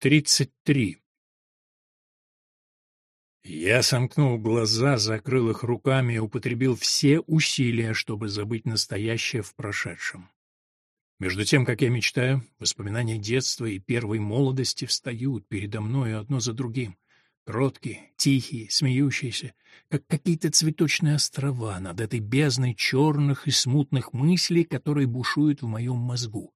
33. Я сомкнул глаза, закрыл их руками и употребил все усилия, чтобы забыть настоящее в прошедшем. Между тем, как я мечтаю, воспоминания детства и первой молодости встают передо мною одно за другим. Кроткие, тихие, смеющиеся, как какие-то цветочные острова над этой бездной черных и смутных мыслей, которые бушуют в моем мозгу.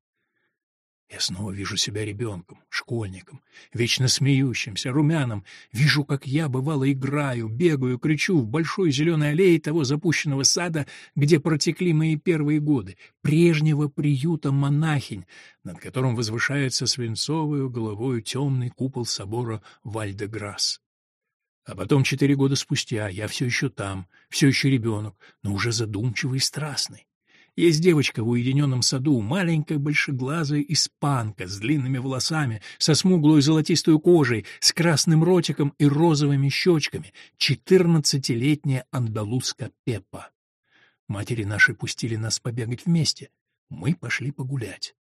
Я снова вижу себя ребенком, школьником, вечно смеющимся, румяным. Вижу, как я, бывало, играю, бегаю, кричу в большой зеленой аллее того запущенного сада, где протекли мои первые годы, прежнего приюта монахинь, над которым возвышается свинцовую головою темный купол собора Вальдеграсс. А потом, четыре года спустя, я все еще там, все еще ребенок, но уже задумчивый и страстный. Есть девочка в уединенном саду, маленькая большеглазая испанка с длинными волосами, со смуглой золотистой кожей, с красным ротиком и розовыми щечками, четырнадцатилетняя андалузка Пеппа. Матери наши пустили нас побегать вместе. Мы пошли погулять.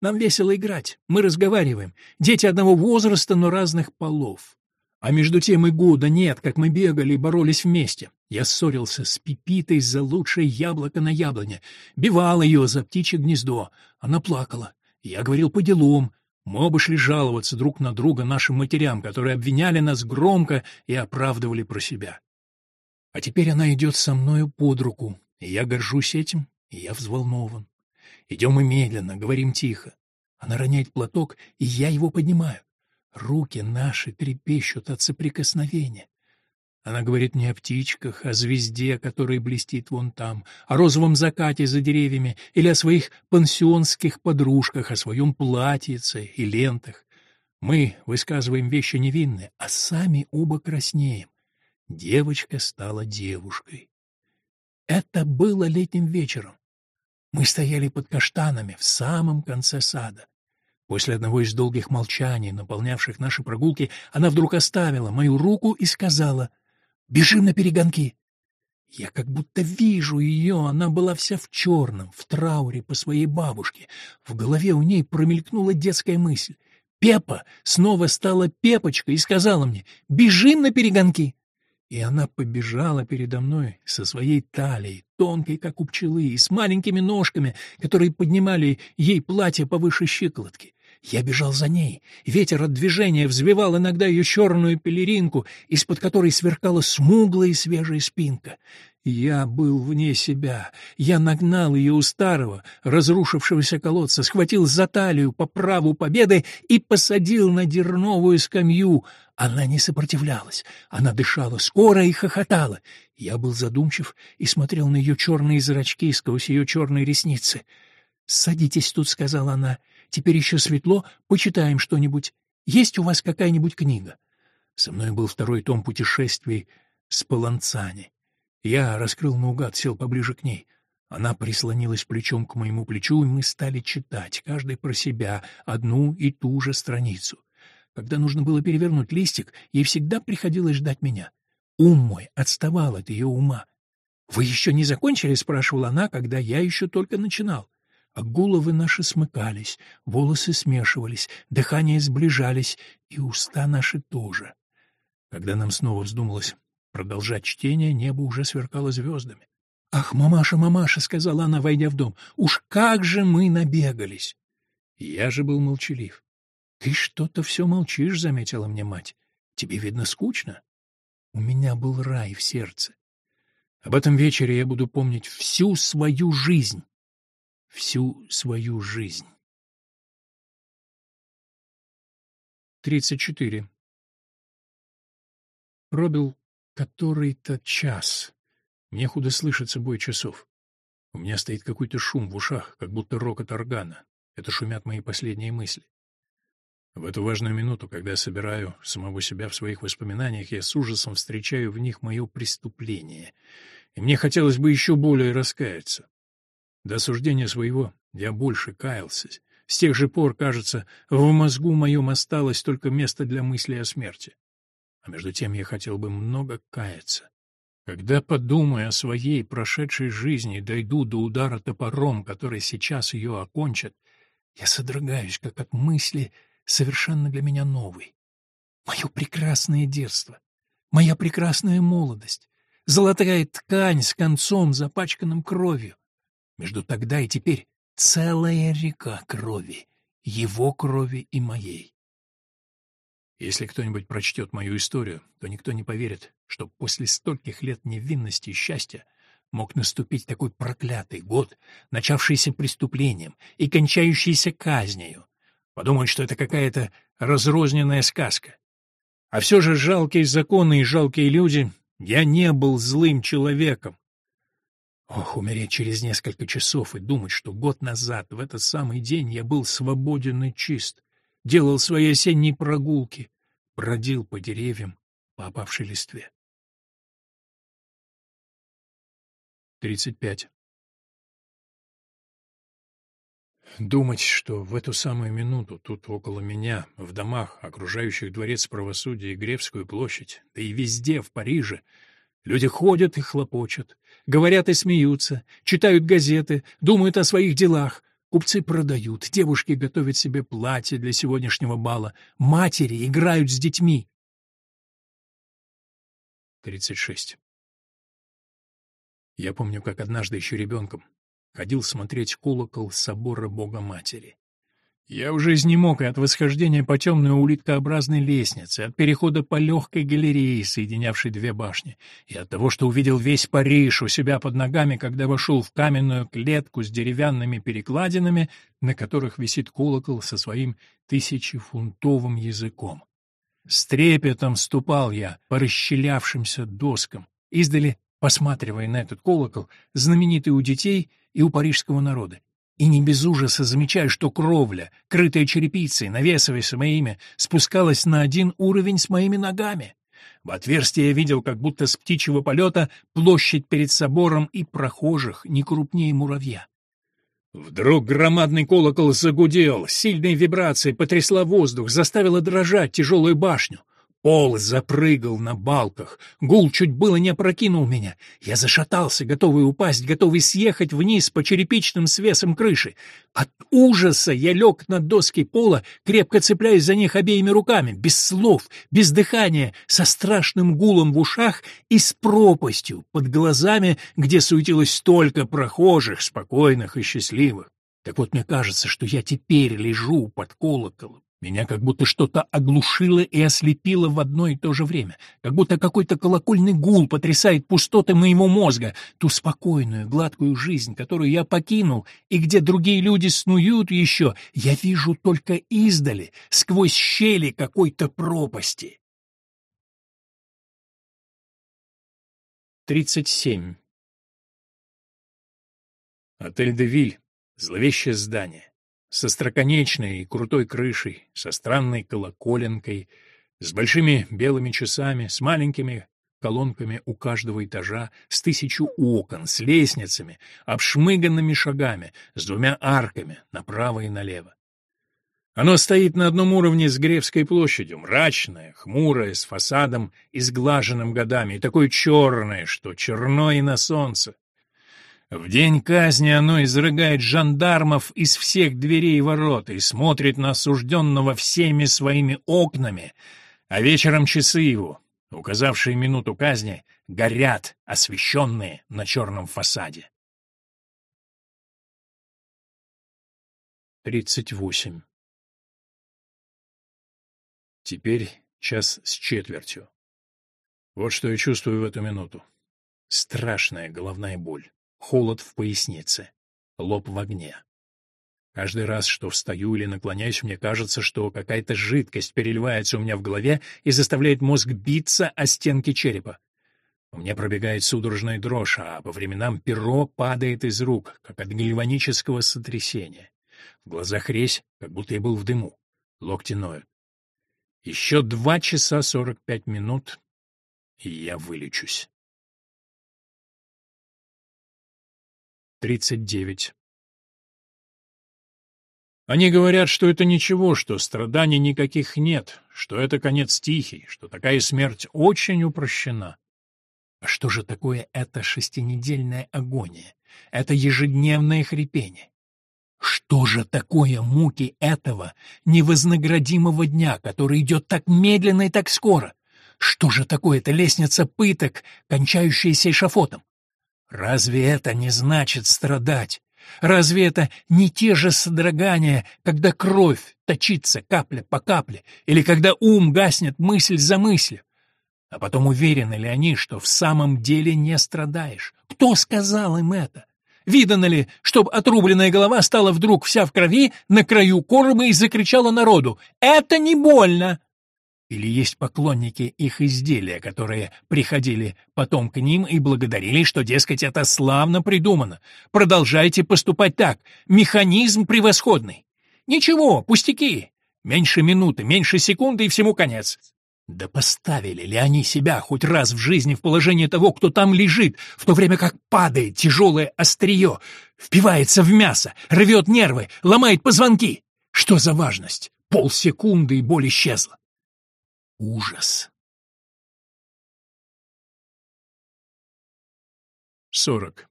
Нам весело играть, мы разговариваем. Дети одного возраста, но разных полов. А между тем и года нет, как мы бегали и боролись вместе. Я ссорился с Пипитой за лучшее яблоко на яблоне, бивал ее за птичье гнездо. Она плакала. Я говорил по делам. Мы оба шли жаловаться друг на друга нашим матерям, которые обвиняли нас громко и оправдывали про себя. А теперь она идет со мною под руку, и я горжусь этим, и я взволнован. Идем мы медленно, говорим тихо. Она роняет платок, и я его поднимаю. Руки наши трепещут от соприкосновения. Она говорит не о птичках, о звезде, которая блестит вон там, о розовом закате за деревьями или о своих пансионских подружках, о своем платьице и лентах. Мы высказываем вещи невинные, а сами оба краснеем. Девочка стала девушкой. Это было летним вечером. Мы стояли под каштанами в самом конце сада. После одного из долгих молчаний, наполнявших наши прогулки, она вдруг оставила мою руку и сказала «Бежим на перегонки». Я как будто вижу ее, она была вся в черном, в трауре по своей бабушке. В голове у ней промелькнула детская мысль. Пепа снова стала Пепочкой и сказала мне «Бежим на перегонки». И она побежала передо мной со своей талией, тонкой, как у пчелы, и с маленькими ножками, которые поднимали ей платье повыше щиколотки. Я бежал за ней. Ветер от движения взвивал иногда ее черную пелеринку, из-под которой сверкала смуглая и свежая спинка. Я был вне себя. Я нагнал ее у старого, разрушившегося колодца, схватил за талию по праву победы и посадил на дерновую скамью. Она не сопротивлялась. Она дышала скоро и хохотала. Я был задумчив и смотрел на ее черные зрачки сквозь ее черные ресницы. «Садитесь тут», — сказала она. Теперь еще светло, почитаем что-нибудь. Есть у вас какая-нибудь книга?» Со мной был второй том путешествий с Паланцани. Я раскрыл наугад, сел поближе к ней. Она прислонилась плечом к моему плечу, и мы стали читать, каждый про себя, одну и ту же страницу. Когда нужно было перевернуть листик, ей всегда приходилось ждать меня. Ум мой отставал от ее ума. «Вы еще не закончили?» — спрашивала она, когда я еще только начинал а головы наши смыкались, волосы смешивались, дыхание сближались, и уста наши тоже. Когда нам снова вздумалось продолжать чтение, небо уже сверкало звездами. «Ах, мамаша, мамаша!» — сказала она, войдя в дом. «Уж как же мы набегались!» Я же был молчалив. «Ты что-то все молчишь», — заметила мне мать. «Тебе, видно, скучно?» У меня был рай в сердце. Об этом вечере я буду помнить всю свою жизнь всю свою жизнь. 34. Пробил который-то час. Мне худо слышится бой часов. У меня стоит какой-то шум в ушах, как будто рокот органа. Это шумят мои последние мысли. В эту важную минуту, когда собираю самого себя в своих воспоминаниях, я с ужасом встречаю в них мое преступление. И мне хотелось бы еще более раскаяться. До осуждения своего я больше каялся. С тех же пор, кажется, в мозгу моем осталось только место для мысли о смерти. А между тем я хотел бы много каяться. Когда, подумая о своей прошедшей жизни, дойду до удара топором, который сейчас ее окончит, я содрогаюсь, как от мысли совершенно для меня новый. Мое прекрасное детство, моя прекрасная молодость, золотая ткань с концом, запачканным кровью. Между тогда и теперь целая река крови, его крови и моей. Если кто-нибудь прочтет мою историю, то никто не поверит, что после стольких лет невинности и счастья мог наступить такой проклятый год, начавшийся преступлением и кончающийся казнью. Подумают, что это какая-то разрозненная сказка. А все же жалкие законы и жалкие люди, я не был злым человеком. Ох, умереть через несколько часов и думать, что год назад, в этот самый день, я был свободен и чист делал свои осенние прогулки, бродил по деревьям, по опавшей листве. 35. Думать, что в эту самую минуту тут около меня, в домах, окружающих дворец правосудия и Гревскую площадь, да и везде, в Париже, люди ходят и хлопочут, говорят и смеются, читают газеты, думают о своих делах, Купцы продают, девушки готовят себе платья для сегодняшнего бала, матери играют с детьми. 36. Я помню, как однажды еще ребенком ходил смотреть колокол собора Бога Матери. Я уже изнемог и от восхождения по темной улиткообразной лестнице, от перехода по легкой галерее, соединявшей две башни, и от того, что увидел весь Париж у себя под ногами, когда вошел в каменную клетку с деревянными перекладинами, на которых висит колокол со своим тысячефунтовым языком. С трепетом ступал я по расщелявшимся доскам, издали посматривая на этот колокол, знаменитый у детей и у парижского народа и не без ужаса замечаю, что кровля, крытая черепицей, навесываясь моими, спускалась на один уровень с моими ногами. В отверстие я видел, как будто с птичьего полета, площадь перед собором и прохожих не крупнее муравья. Вдруг громадный колокол загудел, сильной вибрацией потрясла воздух, заставила дрожать тяжелую башню. Пол запрыгал на балках. Гул чуть было не опрокинул меня. Я зашатался, готовый упасть, готовый съехать вниз по черепичным свесам крыши. От ужаса я лег на доски пола, крепко цепляясь за них обеими руками, без слов, без дыхания, со страшным гулом в ушах и с пропастью под глазами, где суетилось столько прохожих, спокойных и счастливых. Так вот, мне кажется, что я теперь лежу под колоколом, меня как будто что-то оглушило и ослепило в одно и то же время, как будто какой-то колокольный гул потрясает пустоты моего мозга, ту спокойную, гладкую жизнь, которую я покинул, и где другие люди снуют еще, я вижу только издали, сквозь щели какой-то пропасти. 37. Отель «Девиль» — зловещее здание со строконечной и крутой крышей, со странной колоколенкой, с большими белыми часами, с маленькими колонками у каждого этажа, с тысячу окон, с лестницами, обшмыганными шагами, с двумя арками направо и налево. Оно стоит на одном уровне с Гревской площадью, мрачное, хмурое, с фасадом, изглаженным годами, и такое черное, что черно и на солнце. В день казни оно изрыгает жандармов из всех дверей и ворот и смотрит на осужденного всеми своими окнами, а вечером часы его, указавшие минуту казни, горят, освещенные на черном фасаде. 38. Теперь час с четвертью. Вот что я чувствую в эту минуту. Страшная головная боль холод в пояснице, лоб в огне. Каждый раз, что встаю или наклоняюсь, мне кажется, что какая-то жидкость переливается у меня в голове и заставляет мозг биться о стенки черепа. У меня пробегает судорожная дрожь, а по временам перо падает из рук, как от гальванического сотрясения. В глазах резь, как будто я был в дыму. Локти ноют. Еще два часа сорок пять минут, и я вылечусь. 39. Они говорят, что это ничего, что страданий никаких нет, что это конец тихий, что такая смерть очень упрощена. А что же такое эта шестинедельная агония, это ежедневное хрипение? Что же такое муки этого невознаградимого дня, который идет так медленно и так скоро? Что же такое эта лестница пыток, кончающаяся эшафотом? Разве это не значит страдать? Разве это не те же содрогания, когда кровь точится капля по капле, или когда ум гаснет мысль за мыслью? А потом уверены ли они, что в самом деле не страдаешь? Кто сказал им это? Видано ли, чтоб отрубленная голова стала вдруг вся в крови на краю короба и закричала народу «Это не больно!» Или есть поклонники их изделия, которые приходили потом к ним и благодарили, что, дескать, это славно придумано. Продолжайте поступать так. Механизм превосходный. Ничего, пустяки. Меньше минуты, меньше секунды и всему конец. Да поставили ли они себя хоть раз в жизни в положение того, кто там лежит, в то время как падает тяжелое острие, впивается в мясо, рвет нервы, ломает позвонки? Что за важность? Полсекунды и боль исчезла. Ужас. 40.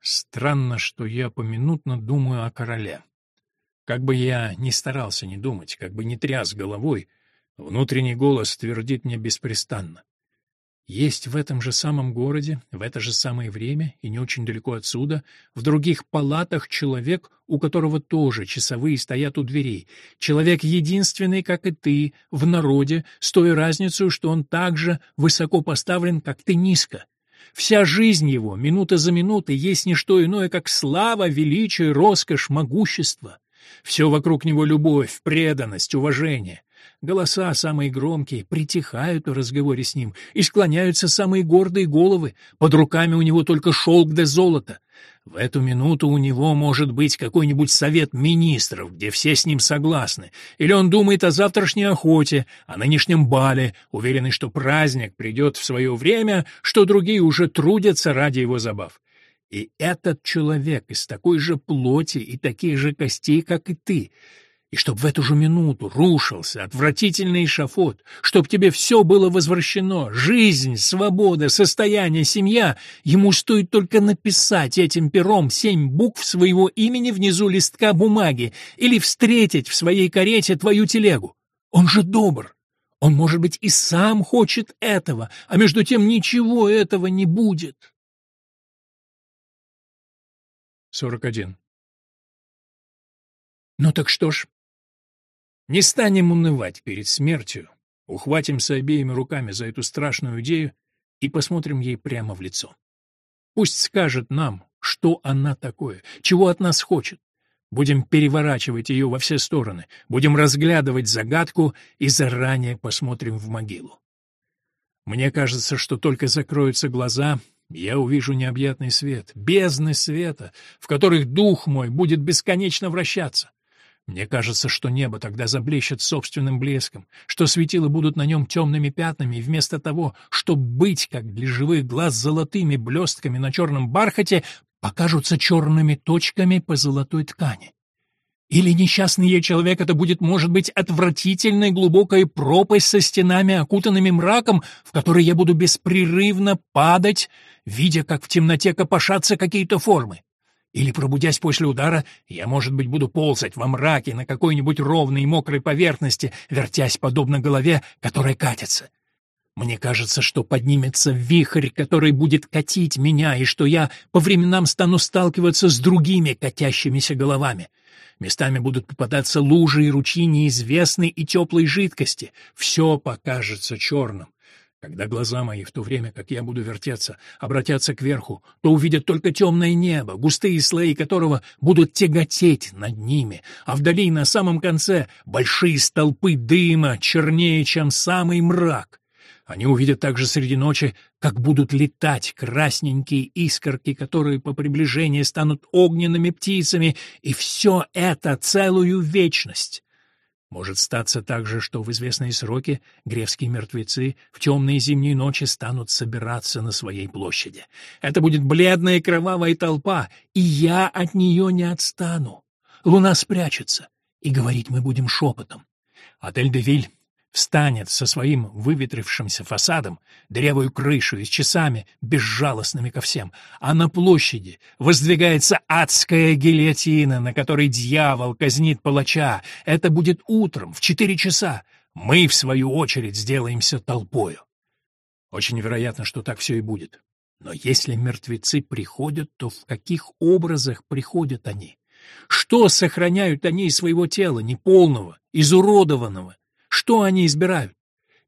Странно, что я поминутно думаю о короле. Как бы я ни старался не думать, как бы ни тряс головой, внутренний голос твердит мне беспрестанно. Есть в этом же самом городе, в это же самое время и не очень далеко отсюда, в других палатах человек, у которого тоже часовые стоят у дверей. Человек единственный, как и ты, в народе, с той разницей, что он так же высоко поставлен, как ты низко. Вся жизнь его, минута за минутой, есть не что иное, как слава, величие, роскошь, могущество. Все вокруг него любовь, преданность, уважение. Голоса самые громкие притихают в разговоре с ним, и склоняются самые гордые головы, под руками у него только шелк да золото. В эту минуту у него может быть какой-нибудь совет министров, где все с ним согласны, или он думает о завтрашней охоте, о нынешнем бале, уверенный, что праздник придет в свое время, что другие уже трудятся ради его забав. И этот человек из такой же плоти и таких же костей, как и ты, и чтоб в эту же минуту рушился отвратительный шафот, чтоб тебе все было возвращено, жизнь, свобода, состояние, семья, ему стоит только написать этим пером семь букв своего имени внизу листка бумаги или встретить в своей карете твою телегу. Он же добр. Он, может быть, и сам хочет этого, а между тем ничего этого не будет. 41. Ну так что ж, не станем унывать перед смертью, ухватимся обеими руками за эту страшную идею и посмотрим ей прямо в лицо. Пусть скажет нам, что она такое, чего от нас хочет. Будем переворачивать ее во все стороны, будем разглядывать загадку и заранее посмотрим в могилу. Мне кажется, что только закроются глаза, я увижу необъятный свет, бездны света, в которых дух мой будет бесконечно вращаться. Мне кажется, что небо тогда заблещет собственным блеском, что светила будут на нем темными пятнами, и вместо того, чтобы быть, как для живых глаз, золотыми блестками на черном бархате, покажутся черными точками по золотой ткани. Или несчастный ей человек это будет, может быть, отвратительная глубокая пропасть со стенами, окутанными мраком, в которой я буду беспрерывно падать, видя, как в темноте копошатся какие-то формы. Или, пробудясь после удара, я, может быть, буду ползать во мраке на какой-нибудь ровной и мокрой поверхности, вертясь подобно голове, которая катится. Мне кажется, что поднимется вихрь, который будет катить меня, и что я по временам стану сталкиваться с другими катящимися головами. Местами будут попадаться лужи и ручьи неизвестной и теплой жидкости. Все покажется черным. Когда глаза мои, в то время как я буду вертеться, обратятся кверху, то увидят только темное небо, густые слои которого будут тяготеть над ними, а вдали на самом конце большие столпы дыма, чернее, чем самый мрак. Они увидят также среди ночи, как будут летать красненькие искорки, которые по приближении станут огненными птицами, и все это целую вечность. Может статься также, что в известные сроки гревские мертвецы в темные зимние ночи станут собираться на своей площади. Это будет бледная кровавая толпа, и я от нее не отстану. Луна спрячется, и говорить мы будем шепотом. Отель де Виль встанет со своим выветрившимся фасадом, древую крышу и с часами, безжалостными ко всем, а на площади воздвигается адская гильотина, на которой дьявол казнит палача. Это будет утром, в четыре часа. Мы, в свою очередь, сделаемся толпою. Очень вероятно, что так все и будет. Но если мертвецы приходят, то в каких образах приходят они? Что сохраняют они из своего тела, неполного, изуродованного? Что они избирают?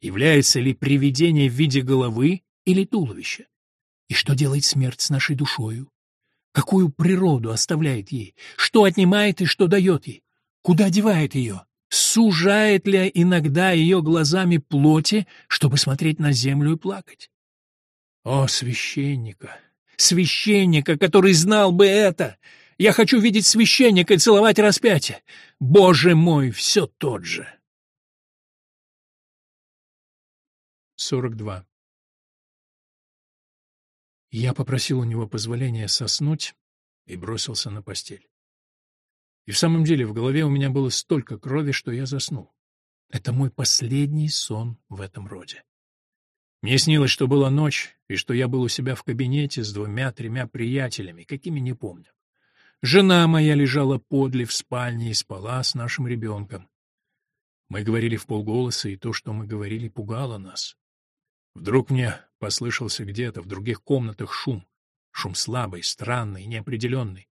Является ли привидение в виде головы или туловища? И что делает смерть с нашей душою? Какую природу оставляет ей? Что отнимает и что дает ей? Куда девает ее? Сужает ли иногда ее глазами плоти, чтобы смотреть на землю и плакать? О, священника! Священника, который знал бы это! Я хочу видеть священника и целовать распятие! Боже мой, все тот же! 42. Я попросил у него позволения соснуть и бросился на постель. И в самом деле в голове у меня было столько крови, что я заснул. Это мой последний сон в этом роде. Мне снилось, что была ночь, и что я был у себя в кабинете с двумя-тремя приятелями, какими не помню. Жена моя лежала подле в спальне и спала с нашим ребенком. Мы говорили в полголоса, и то, что мы говорили, пугало нас. Вдруг мне послышался где-то в других комнатах шум. Шум слабый, странный, неопределенный.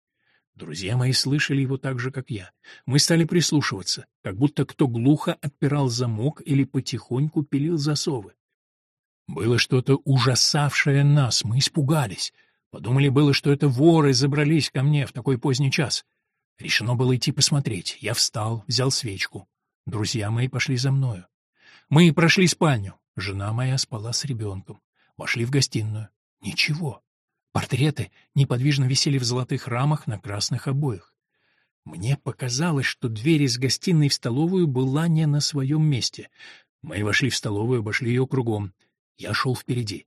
Друзья мои слышали его так же, как я. Мы стали прислушиваться, как будто кто глухо отпирал замок или потихоньку пилил засовы. Было что-то ужасавшее нас, мы испугались. Подумали было, что это воры забрались ко мне в такой поздний час. Решено было идти посмотреть. Я встал, взял свечку. Друзья мои пошли за мною. Мы прошли спальню. Жена моя спала с ребенком. Вошли в гостиную. Ничего. Портреты неподвижно висели в золотых рамах на красных обоях. Мне показалось, что дверь из гостиной в столовую была не на своем месте. Мы вошли в столовую, обошли ее кругом. Я шел впереди.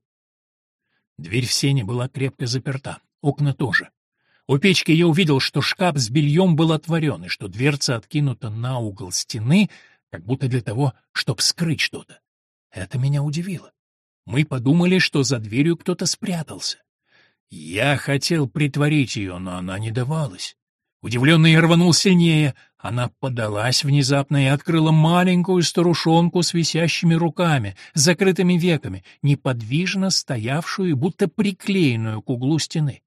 Дверь в сене была крепко заперта, окна тоже. У печки я увидел, что шкаф с бельем был отворен, и что дверца откинута на угол стены, как будто для того, чтобы скрыть что-то. Это меня удивило. Мы подумали, что за дверью кто-то спрятался. Я хотел притворить ее, но она не давалась. Удивленный я рванул сильнее. Она подалась внезапно и открыла маленькую старушонку с висящими руками, с закрытыми веками, неподвижно стоявшую будто приклеенную к углу стены.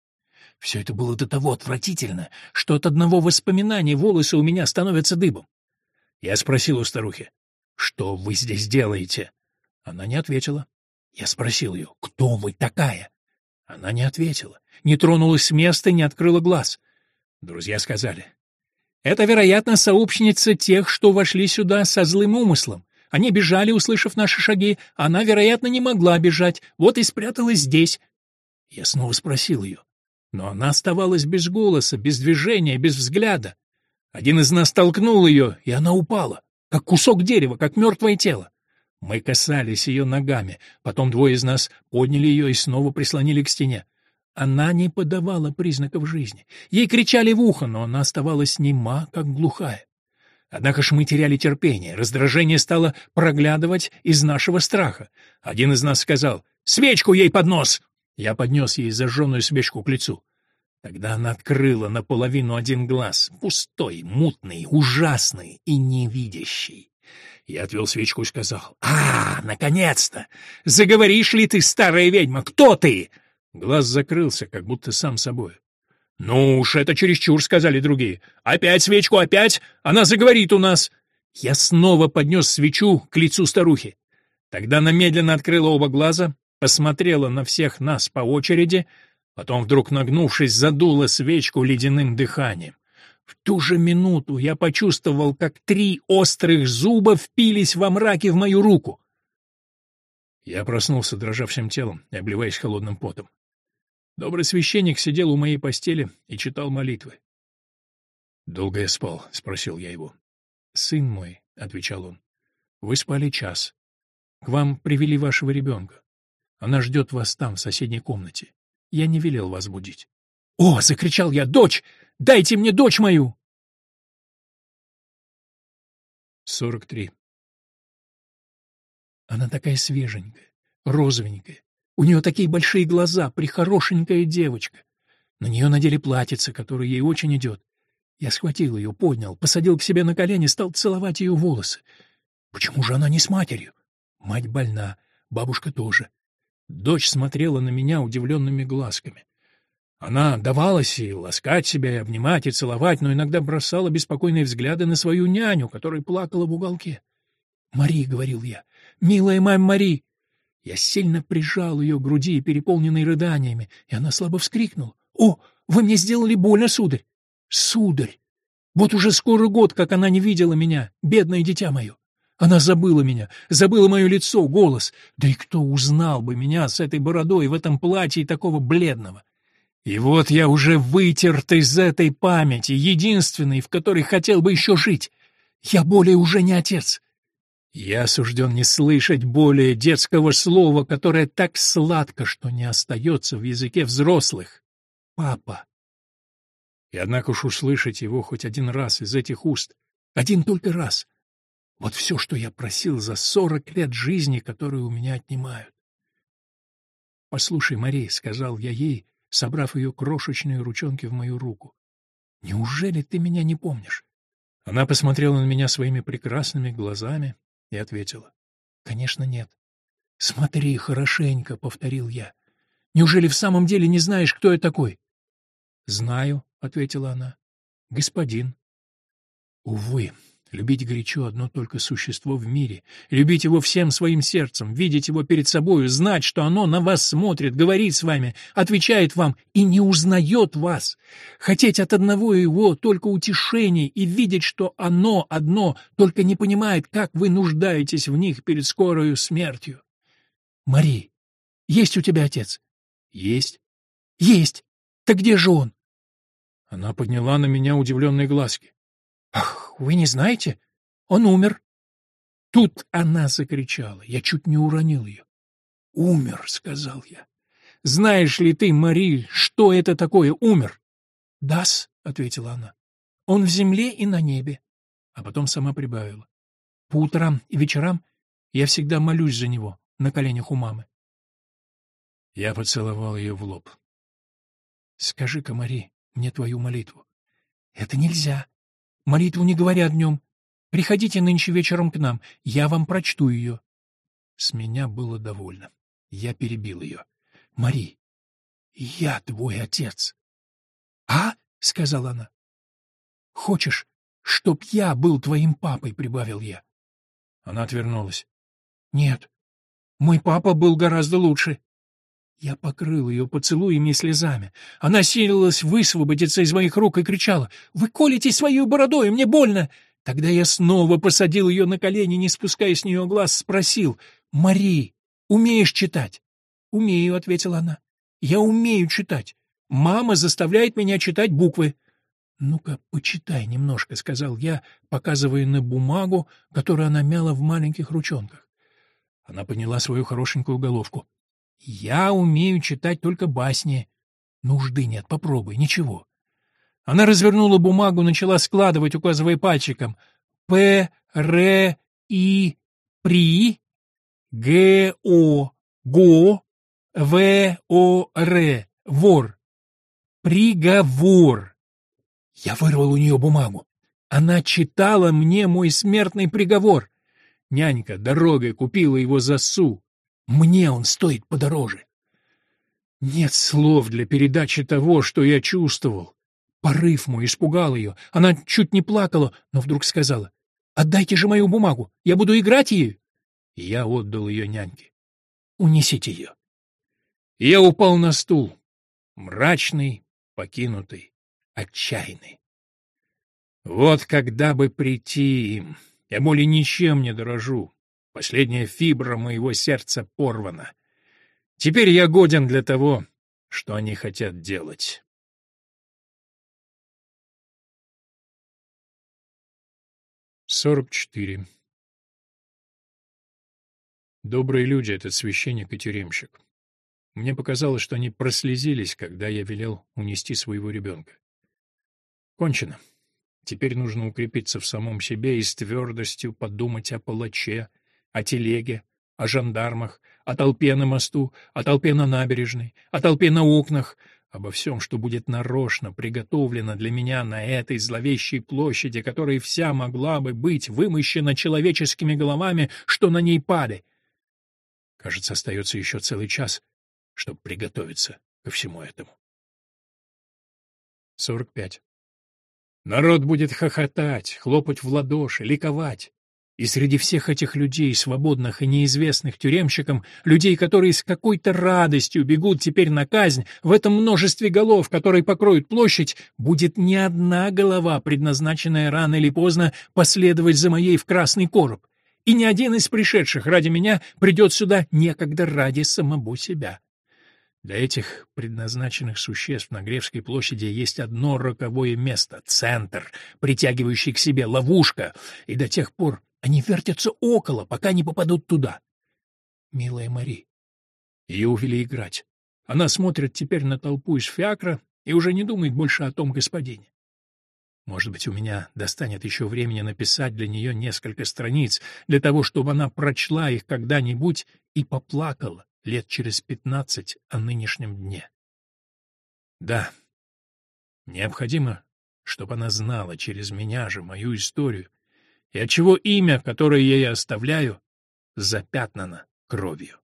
Все это было до того отвратительно, что от одного воспоминания волосы у меня становятся дыбом. Я спросил у старухи, «Что вы здесь делаете?» Она не ответила. Я спросил ее, «Кто вы такая?» Она не ответила, не тронулась с места, не открыла глаз. Друзья сказали, «Это, вероятно, сообщница тех, что вошли сюда со злым умыслом. Они бежали, услышав наши шаги, она, вероятно, не могла бежать, вот и спряталась здесь». Я снова спросил ее, но она оставалась без голоса, без движения, без взгляда. Один из нас толкнул ее, и она упала, как кусок дерева, как мертвое тело. Мы касались ее ногами, потом двое из нас подняли ее и снова прислонили к стене. Она не подавала признаков жизни. Ей кричали в ухо, но она оставалась нема, как глухая. Однако ж мы теряли терпение, раздражение стало проглядывать из нашего страха. Один из нас сказал «Свечку ей под нос!» Я поднес ей зажженную свечку к лицу. Тогда она открыла наполовину один глаз, пустой, мутный, ужасный и невидящий. Я отвел свечку и сказал, «А, наконец-то! Заговоришь ли ты, старая ведьма? Кто ты?» Глаз закрылся, как будто сам собой. «Ну уж, это чересчур», — сказали другие. «Опять свечку, опять! Она заговорит у нас!» Я снова поднес свечу к лицу старухи. Тогда она медленно открыла оба глаза, посмотрела на всех нас по очереди, потом, вдруг нагнувшись, задула свечку ледяным дыханием. В ту же минуту я почувствовал, как три острых зуба впились во мраке в мою руку. Я проснулся дрожавшим телом и обливаясь холодным потом. Добрый священник сидел у моей постели и читал молитвы. «Долго я спал?» — спросил я его. «Сын мой», — отвечал он, — «вы спали час. К вам привели вашего ребенка. Она ждет вас там, в соседней комнате. Я не велел вас будить». «О!» — закричал я. «Дочь! Дайте мне дочь мою!» 43. Она такая свеженькая, розовенькая. У нее такие большие глаза, прихорошенькая девочка. На нее надели платьице, которое ей очень идет. Я схватил ее, поднял, посадил к себе на колени, стал целовать ее волосы. Почему же она не с матерью? Мать больна, бабушка тоже. Дочь смотрела на меня удивленными глазками. Она давалась и ласкать себя, и обнимать, и целовать, но иногда бросала беспокойные взгляды на свою няню, которая плакала в уголке. «Мари», — говорил я, — «милая мать Мари». Я сильно прижал ее к груди, переполненной рыданиями, и она слабо вскрикнула. «О, вы мне сделали больно, сударь!» «Сударь! Вот уже скоро год, как она не видела меня, бедное дитя мое. Она забыла меня, забыла мое лицо, голос. Да и кто узнал бы меня с этой бородой в этом платье такого бледного? И вот я уже вытерт из этой памяти, единственной, в которой хотел бы еще жить. Я более уже не отец. Я осужден не слышать более детского слова, которое так сладко, что не остается в языке взрослых. Папа. И однако уж услышать его хоть один раз из этих уст, один только раз, вот все, что я просил за сорок лет жизни, которые у меня отнимают. «Послушай, Мария», — сказал я ей, собрав ее крошечные ручонки в мою руку, — «неужели ты меня не помнишь?» Она посмотрела на меня своими прекрасными глазами и ответила, «Конечно, нет». «Смотри хорошенько», — повторил я. «Неужели в самом деле не знаешь, кто я такой?» «Знаю», — ответила она. «Господин». «Увы, Любить горячо одно только существо в мире, любить его всем своим сердцем, видеть его перед собою, знать, что оно на вас смотрит, говорит с вами, отвечает вам и не узнает вас. Хотеть от одного его только утешений и видеть, что оно одно только не понимает, как вы нуждаетесь в них перед скорою смертью. Мари, есть у тебя отец? Есть. Есть. Так где же он? Она подняла на меня удивленные глазки. «Ах, вы не знаете? Он умер». Тут она закричала. Я чуть не уронил ее. «Умер», — сказал я. «Знаешь ли ты, Мари, что это такое умер?» «Дас», — ответила она. «Он в земле и на небе». А потом сама прибавила. «По утрам и вечерам я всегда молюсь за него на коленях у мамы». Я поцеловал ее в лоб. «Скажи-ка, Мари, мне твою молитву». «Это нельзя. Молитву не говоря днем. Приходите нынче вечером к нам, я вам прочту ее. С меня было довольно. Я перебил ее. — Мари, я твой отец. — А? — сказала она. — Хочешь, чтоб я был твоим папой? — прибавил я. Она отвернулась. — Нет, мой папа был гораздо лучше. Я покрыл ее поцелуями и слезами. Она силилась высвободиться из моих рук и кричала «Вы колите свою бородой, мне больно!» Тогда я снова посадил ее на колени, не спуская с нее глаз, спросил «Мари, умеешь читать?» «Умею», — ответила она. «Я умею читать. Мама заставляет меня читать буквы». «Ну-ка, почитай немножко», — сказал я, показывая на бумагу, которую она мяла в маленьких ручонках. Она подняла свою хорошенькую головку. Я умею читать только басни. Нужды нет, попробуй, ничего. Она развернула бумагу, начала складывать, указывая пальчиком. П, Р, И, При, Г, О, Го, В, О, Р, Вор. Приговор. Я вырвал у нее бумагу. Она читала мне мой смертный приговор. Нянька дорогой купила его за су. Мне он стоит подороже. Нет слов для передачи того, что я чувствовал. Порыв мой испугал ее. Она чуть не плакала, но вдруг сказала, «Отдайте же мою бумагу, я буду играть ею». я отдал ее няньке. «Унесите ее». я упал на стул, мрачный, покинутый, отчаянный. Вот когда бы прийти им, я более ничем не дорожу. Последняя фибра моего сердца порвана. Теперь я годен для того, что они хотят делать. Сорок четыре. Добрые люди, этот священник и тюремщик. Мне показалось, что они прослезились, когда я велел унести своего ребенка. Кончено. Теперь нужно укрепиться в самом себе и с твердостью подумать о палаче, о телеге, о жандармах, о толпе на мосту, о толпе на набережной, о толпе на окнах, обо всем, что будет нарочно приготовлено для меня на этой зловещей площади, которая вся могла бы быть вымощена человеческими головами, что на ней пали. Кажется, остается еще целый час, чтобы приготовиться ко всему этому. 45. Народ будет хохотать, хлопать в ладоши, ликовать. И среди всех этих людей, свободных и неизвестных тюремщикам, людей, которые с какой-то радостью бегут теперь на казнь, в этом множестве голов, которые покроют площадь, будет не одна голова, предназначенная рано или поздно последовать за моей в красный короб. И ни один из пришедших ради меня придет сюда некогда ради самого себя. Для этих предназначенных существ на Гревской площади есть одно роковое место — центр, притягивающий к себе ловушка, и до тех пор они вертятся около, пока не попадут туда. Милая Мари. Ее увели играть. Она смотрит теперь на толпу из фиакра и уже не думает больше о том господине. Может быть, у меня достанет еще времени написать для нее несколько страниц, для того, чтобы она прочла их когда-нибудь и поплакала лет через пятнадцать о нынешнем дне. Да, необходимо, чтобы она знала через меня же мою историю, и отчего имя, которое я ей оставляю, запятнано кровью.